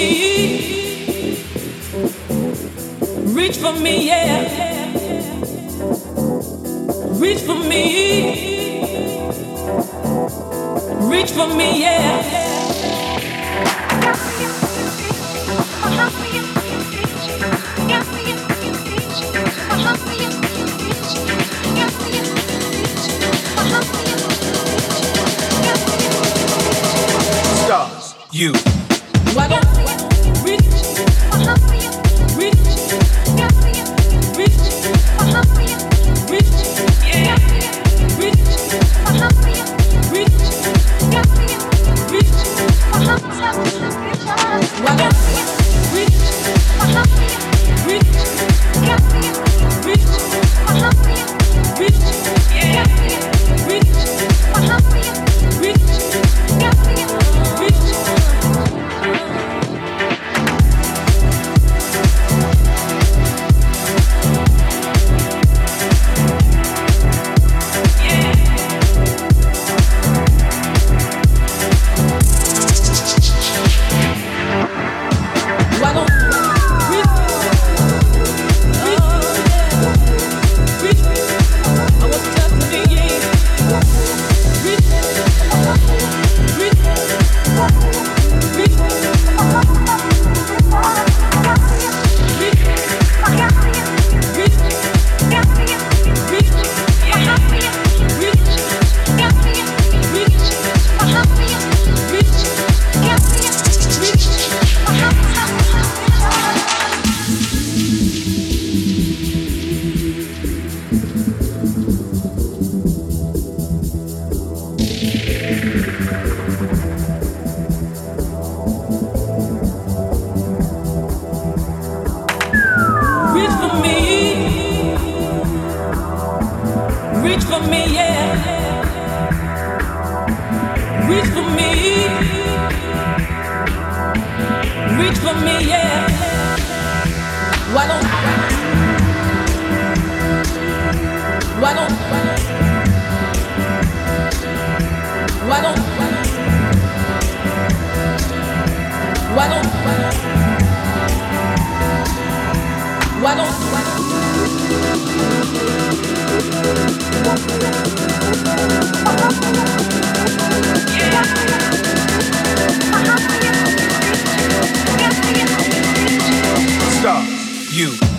me. Reach for me, yeah. Reach for me. Reach for me, yeah. you.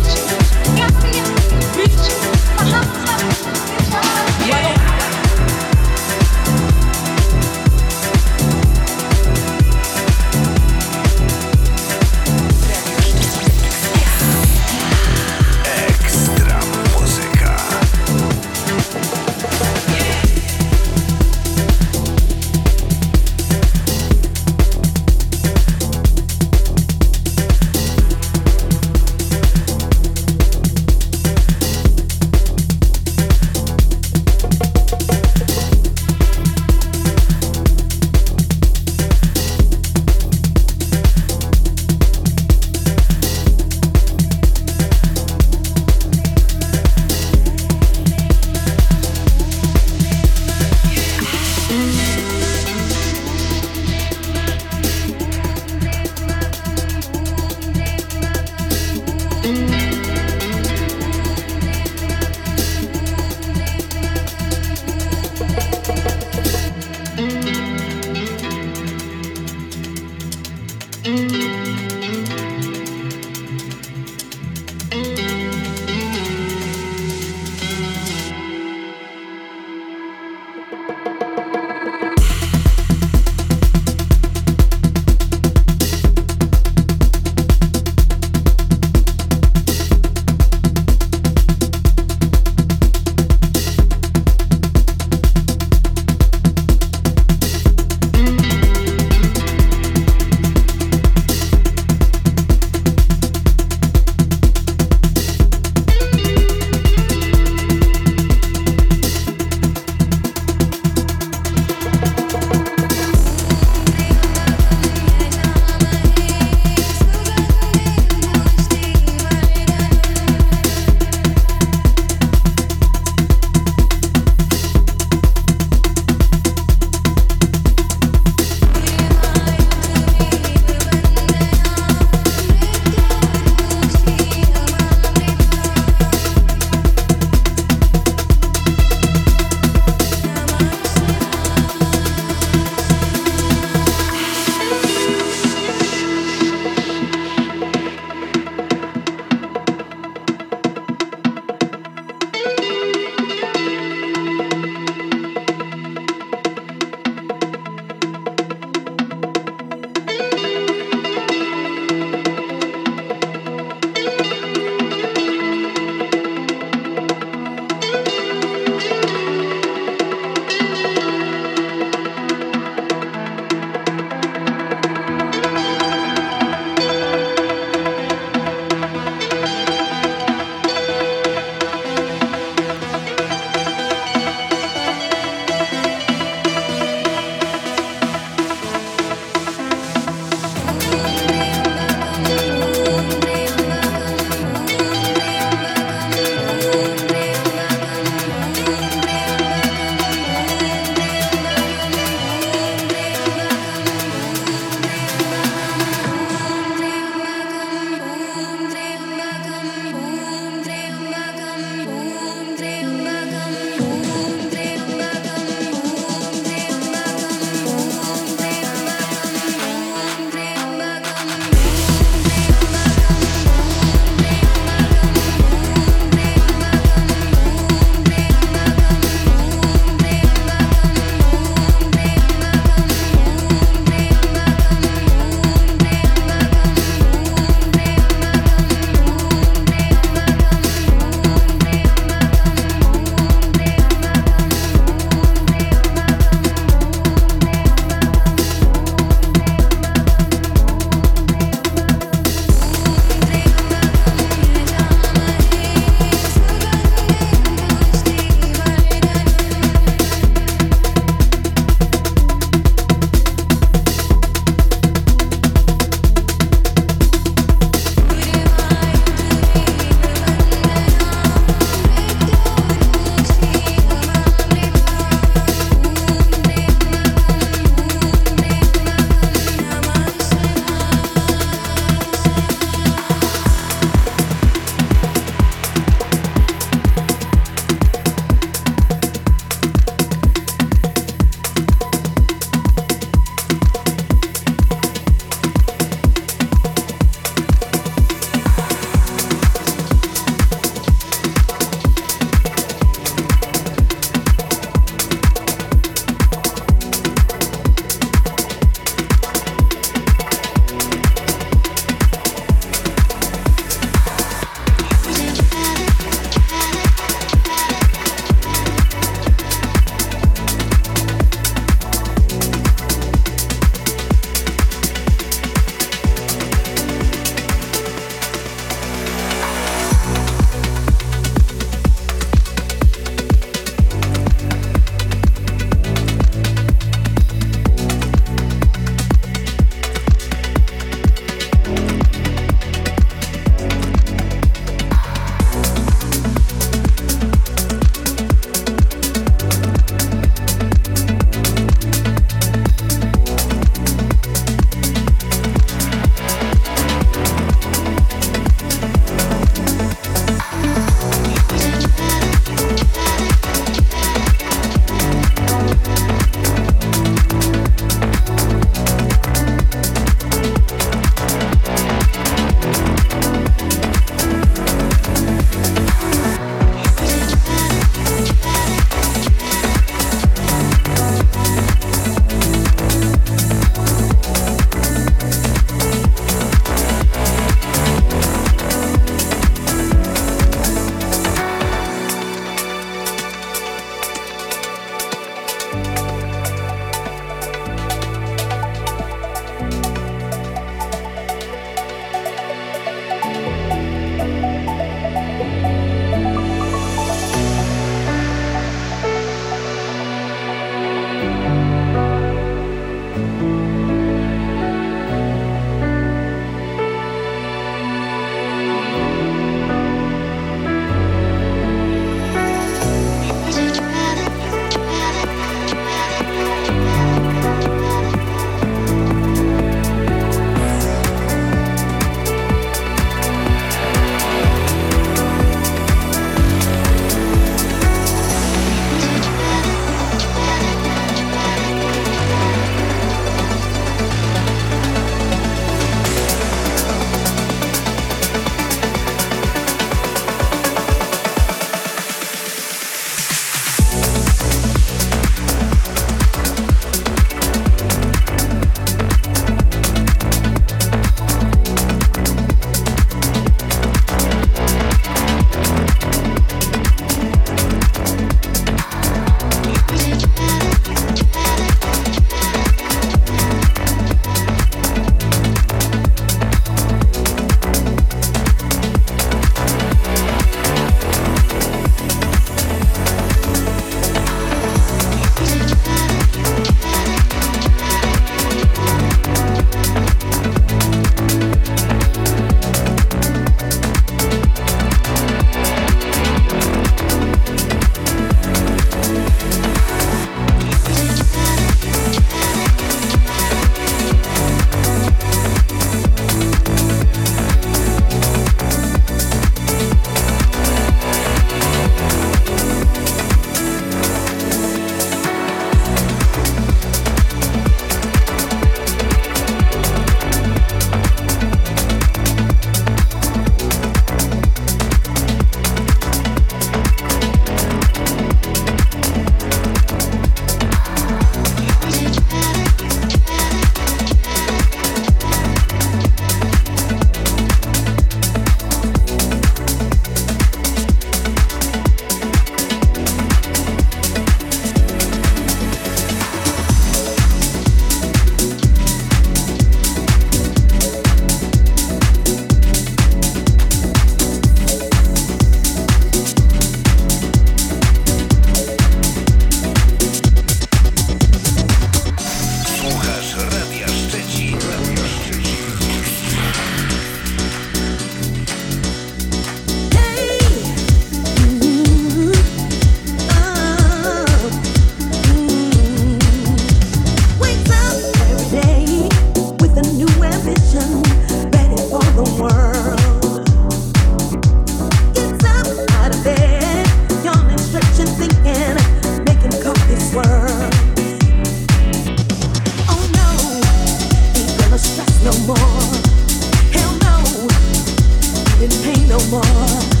sing no more.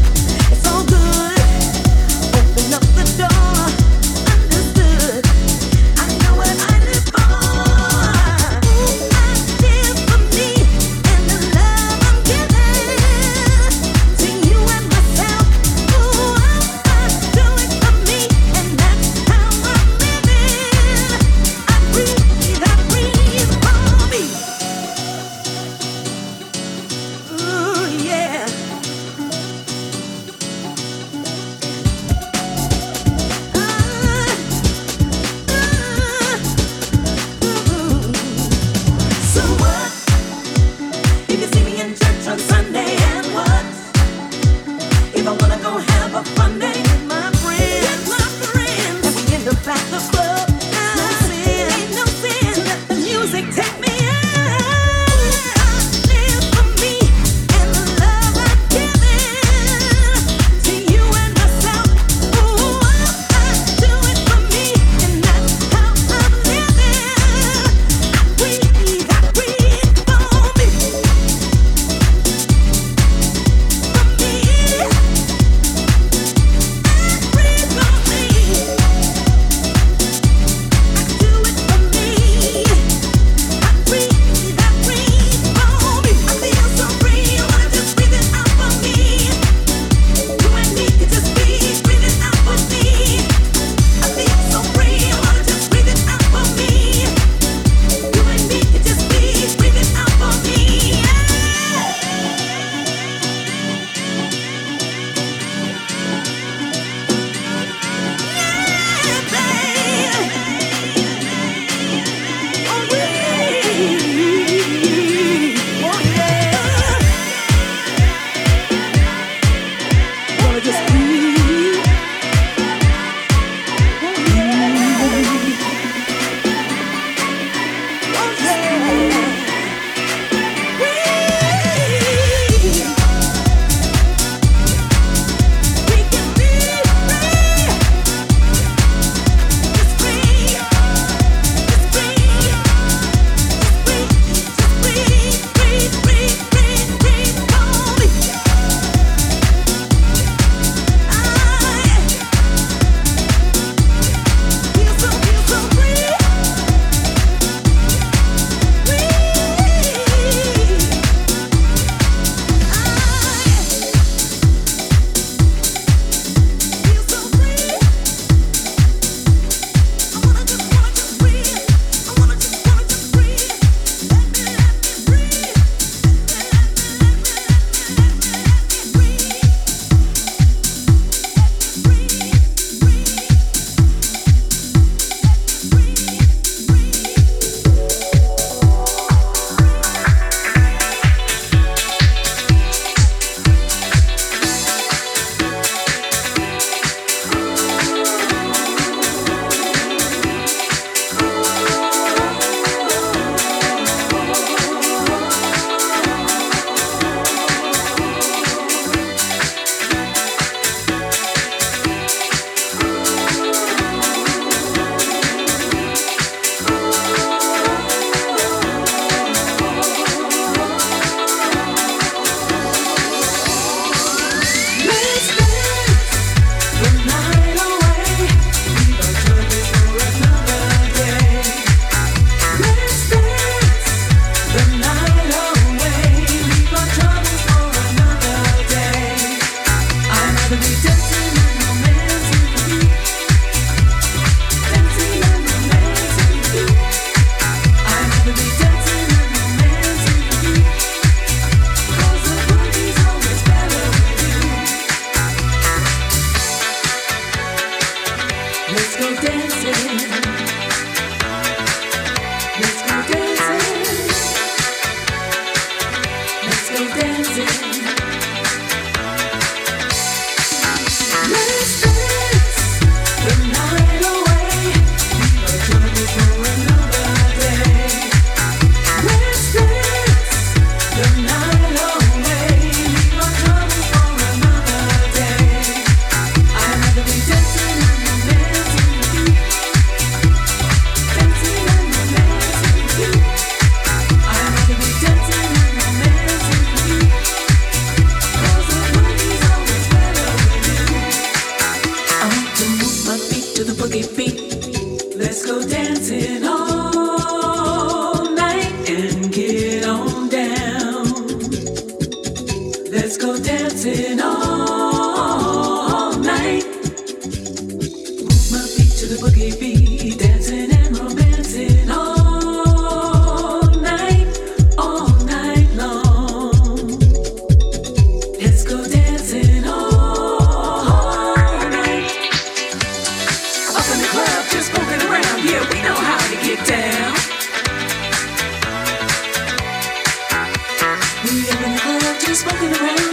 smoking around.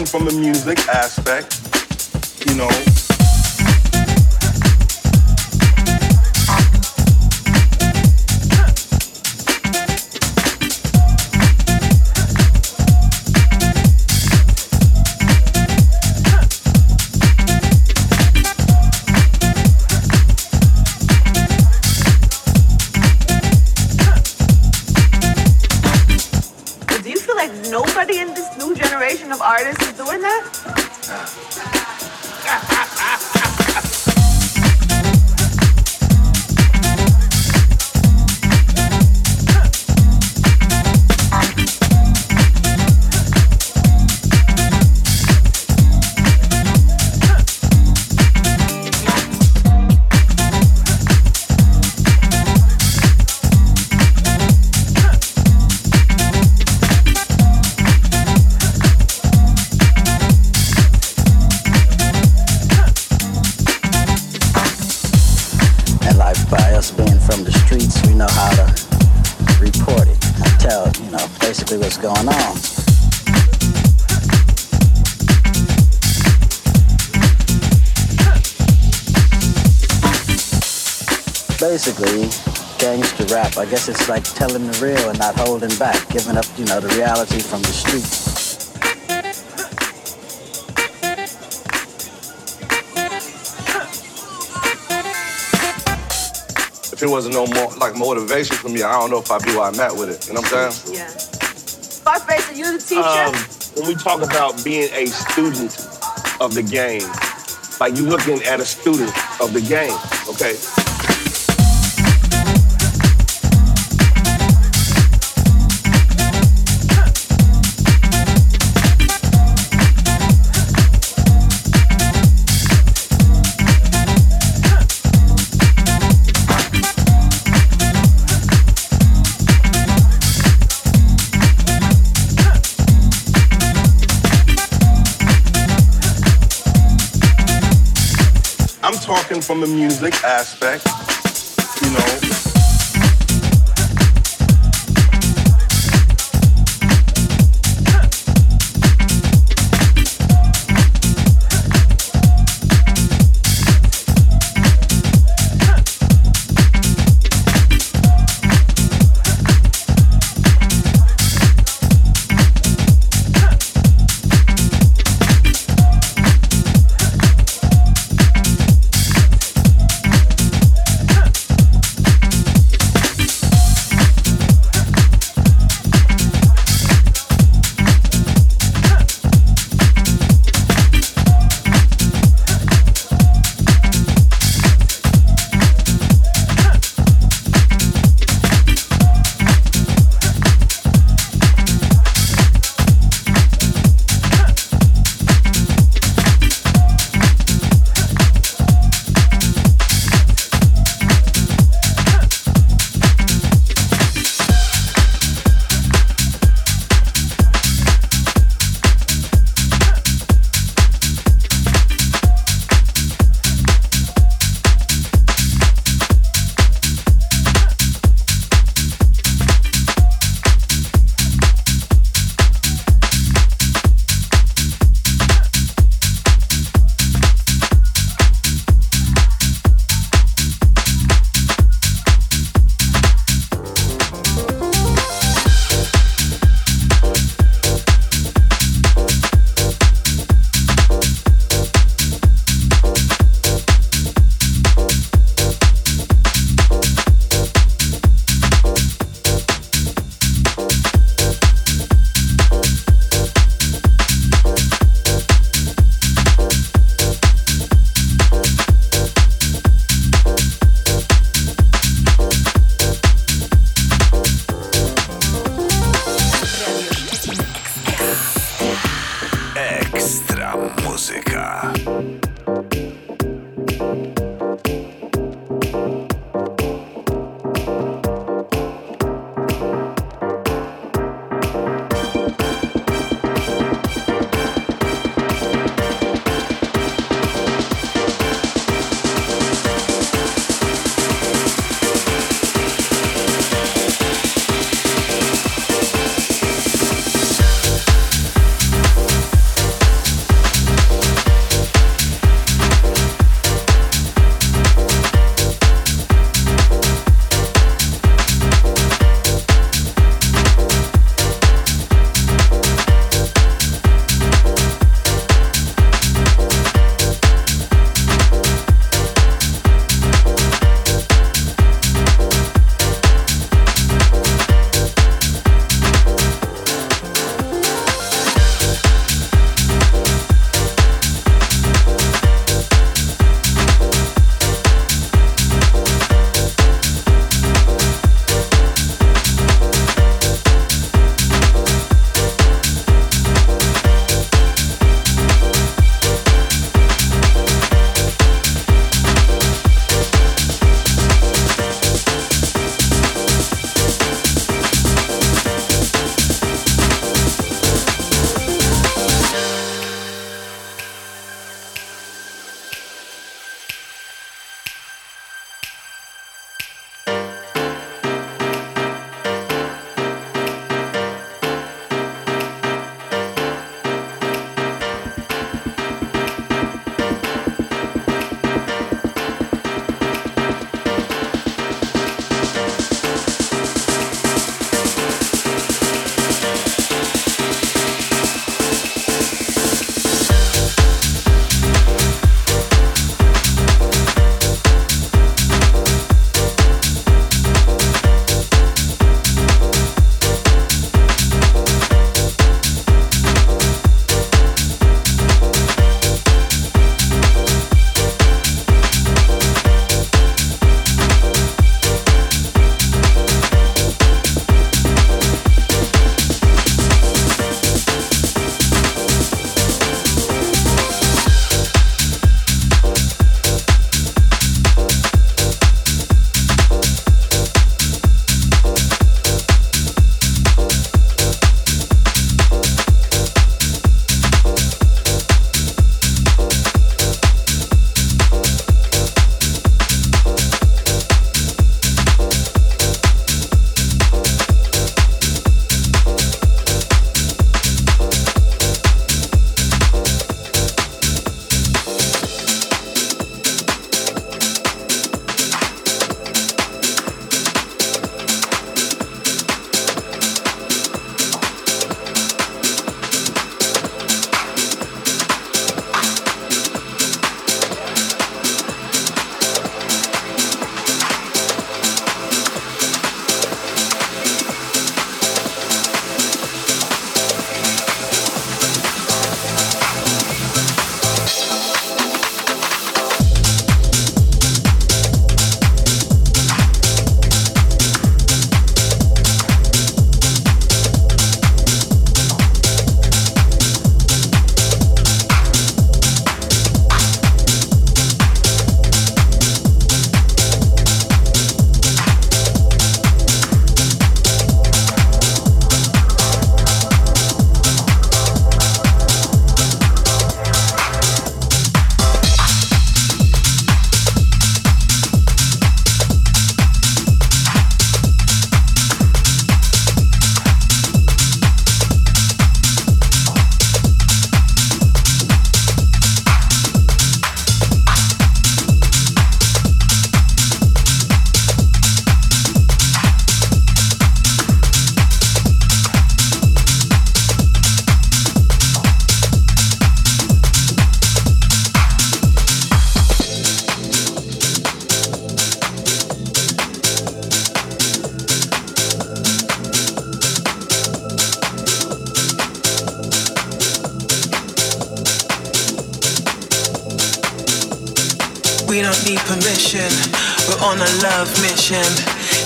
In this new generation of artists telling the real and not holding back, giving up, you know, the reality from the street. if it wasn't no more like motivation for me, I don't know if I'd be where I'm at with it. You know what I'm saying? Yeah. Scarface, are you the teacher? Um, when we talk about being a student of the game, like you looking at a student of the game, okay? From a music aspect, you know,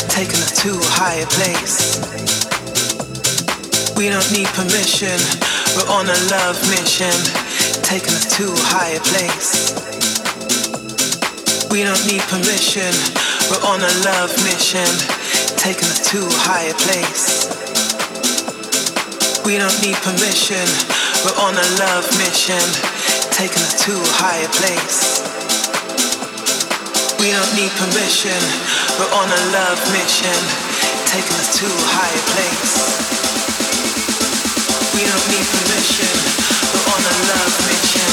taking us to a higher place. We don't need permission. We're on a love mission, taking us to a higher place. We don't need permission. We're on a love mission, taking us to a higher place. We don't need permission. We're on a love mission, taking us to a higher place. We don't need permission. We're on a love mission, taking us to a higher place. We don't need permission. We're on a love mission,